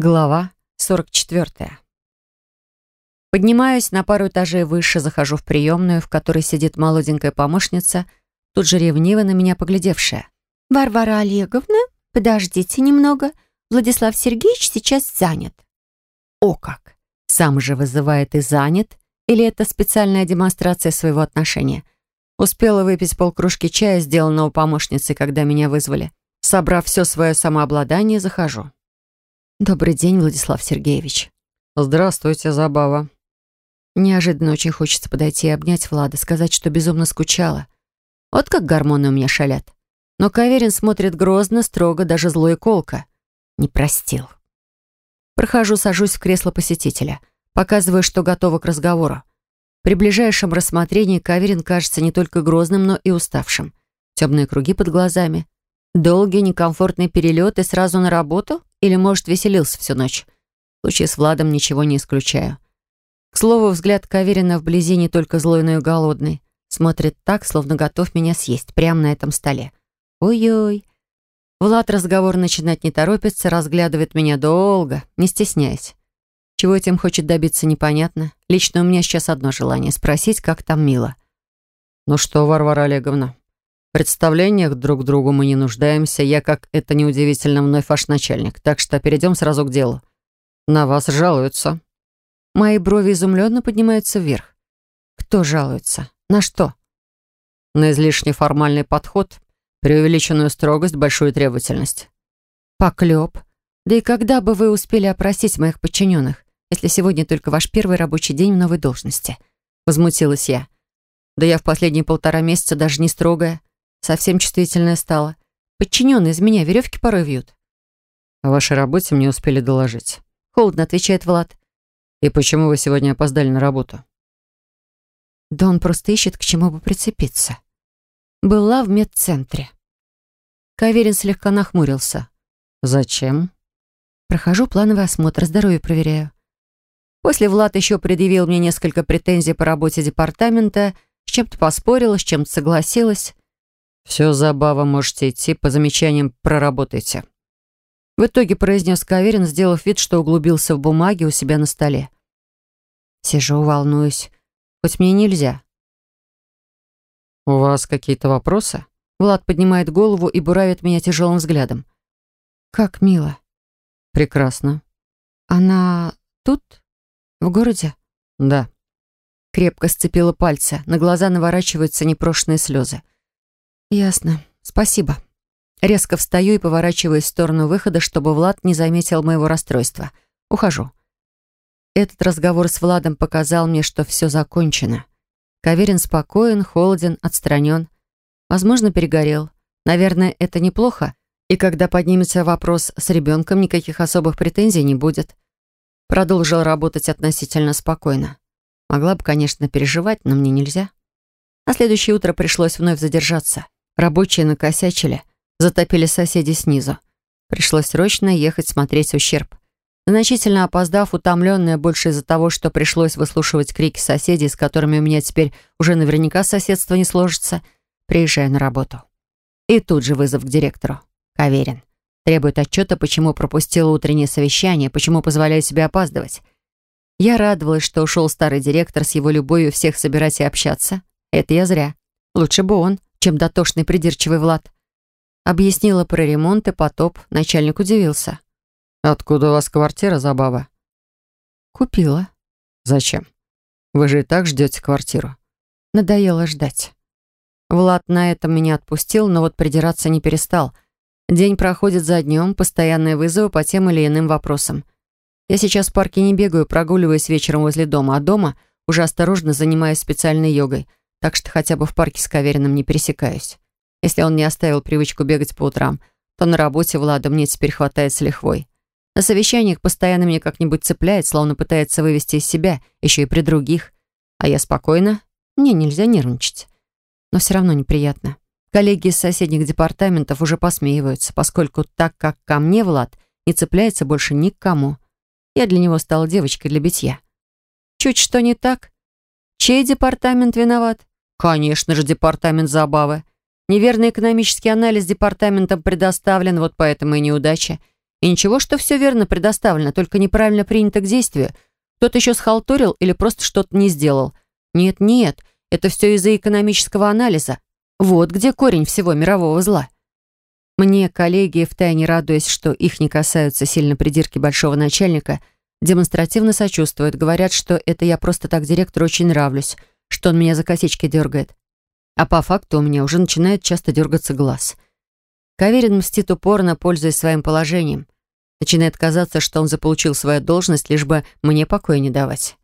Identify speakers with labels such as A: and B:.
A: Глава 44. Поднимаюсь на пару этажей выше, захожу в приемную, в которой сидит молоденькая помощница, тут же ревниво на меня поглядевшая.
B: «Варвара Олеговна, подождите немного. Владислав Сергеевич сейчас занят».
A: О как! Сам же вызывает и занят, или это специальная демонстрация своего отношения? Успела выпить полкружки чая, сделанного помощницей, когда меня вызвали. Собрав все свое самообладание, захожу. «Добрый день, Владислав Сергеевич».
C: «Здравствуйте, Забава».
A: Неожиданно очень хочется подойти и обнять Влада, сказать, что безумно скучала. Вот как гормоны у меня шалят. Но Каверин смотрит грозно, строго, даже злой колко. Не простил. Прохожу, сажусь в кресло посетителя. Показываю, что готова к разговору. При ближайшем рассмотрении Каверин кажется не только грозным, но и уставшим. Темные круги под глазами. Долгий, некомфортный перелет и сразу на работу? Или, может, веселился всю ночь? В случае с Владом ничего не исключаю. К слову, взгляд Каверина вблизи не только злой, но и голодный. Смотрит так, словно готов меня съесть, прямо на этом столе. Ой-ой. Влад разговор начинать не торопится, разглядывает меня долго, не стесняясь. Чего этим хочет добиться, непонятно. Лично у меня сейчас одно желание — спросить, как там мило.
C: «Ну что, Варвара Олеговна, представлениях друг другу мы не нуждаемся. Я, как это неудивительно, вновь ваш начальник. Так что перейдем сразу к делу. На вас жалуются».
A: Мои брови изумленно поднимаются вверх. Кто жалуется? На что?
C: На излишне формальный подход, преувеличенную строгость, большую требовательность.
A: Поклеп. Да и когда бы вы успели опросить моих подчиненных, если сегодня только ваш первый рабочий день в новой должности? Возмутилась я. Да я в последние полтора месяца даже не строгая. Совсем чувствительная стала. Подчиненные из меня веревки порой вьют.
C: О вашей работе мне успели доложить.
A: Холодно отвечает Влад.
C: И почему вы сегодня опоздали на работу?
A: Да он просто ищет, к чему бы прицепиться. Была в медцентре. Каверин слегка нахмурился.
C: Зачем?
A: Прохожу плановый осмотр, здоровье проверяю. После Влад еще предъявил мне несколько претензий по работе департамента, с чем-то поспорила, с чем-то согласилась.
C: «Все, забава, можете идти, по замечаниям проработайте».
A: В итоге произнес Каверин, сделав вид, что углубился в бумаги у себя на столе. Сижу, волнуюсь. Хоть мне нельзя.
C: «У вас какие-то вопросы?»
A: Влад поднимает голову и буравит меня тяжелым взглядом. «Как мило».
C: «Прекрасно».
A: «Она тут? В городе?»
C: «Да».
A: Крепко сцепила пальцы. На глаза наворачиваются непрошенные слезы. «Ясно. Спасибо». Резко встаю и поворачиваюсь в сторону выхода, чтобы Влад не заметил моего расстройства. Ухожу. Этот разговор с Владом показал мне, что все закончено. Каверин спокоен, холоден, отстранен. Возможно, перегорел. Наверное, это неплохо. И когда поднимется вопрос с ребенком, никаких особых претензий не будет. Продолжил работать относительно спокойно. Могла бы, конечно, переживать, но мне нельзя. На следующее утро пришлось вновь задержаться. Рабочие накосячили, затопили соседи снизу. Пришлось срочно ехать смотреть ущерб. Значительно опоздав, утомленная больше из-за того, что пришлось выслушивать крики соседей, с которыми у меня теперь уже наверняка соседство не сложится, приезжаю на работу. И тут же вызов к директору. Каверин. Требует отчета, почему пропустила утреннее совещание, почему позволяю себе опаздывать. Я радовалась, что ушел старый директор с его любовью всех собирать и общаться. Это я зря. Лучше бы он, чем дотошный придирчивый Влад. Объяснила про ремонт и потоп. Начальник удивился.
C: «Откуда у вас квартира, Забава?»
A: «Купила».
C: «Зачем? Вы же и так ждете квартиру».
A: Надоело ждать. Влад на этом меня отпустил, но вот придираться не перестал. День проходит за днем, постоянные вызовы по тем или иным вопросам. Я сейчас в парке не бегаю, прогуливаюсь вечером возле дома, а дома уже осторожно занимаюсь специальной йогой, так что хотя бы в парке с Кавериным не пересекаюсь. Если он не оставил привычку бегать по утрам, то на работе Влада мне теперь хватает с лихвой. На совещаниях постоянно меня как-нибудь цепляет, словно пытается вывести из себя, еще и при других. А я спокойно. Мне нельзя нервничать. Но все равно неприятно. Коллеги из соседних департаментов уже посмеиваются, поскольку так как ко мне Влад не цепляется больше ни к кому. Я для него стала девочкой для битья. Чуть что не так. Чей департамент виноват? Конечно же, департамент забавы. Неверный экономический анализ департаментом предоставлен, вот поэтому и неудача. И ничего, что все верно предоставлено, только неправильно принято к действию. Кто-то еще схалтурил или просто что-то не сделал. Нет, нет, это все из-за экономического анализа. Вот где корень всего мирового зла. Мне коллеги, втайне радуясь, что их не касаются сильно придирки большого начальника, демонстративно сочувствуют, говорят, что это я просто так директору очень нравлюсь, что он меня за косички дергает. А по факту у меня уже начинает часто дергаться глаз. Каверин мстит упорно, пользуясь своим положением. Начинает казаться, что он заполучил свою должность, лишь бы мне покоя не давать.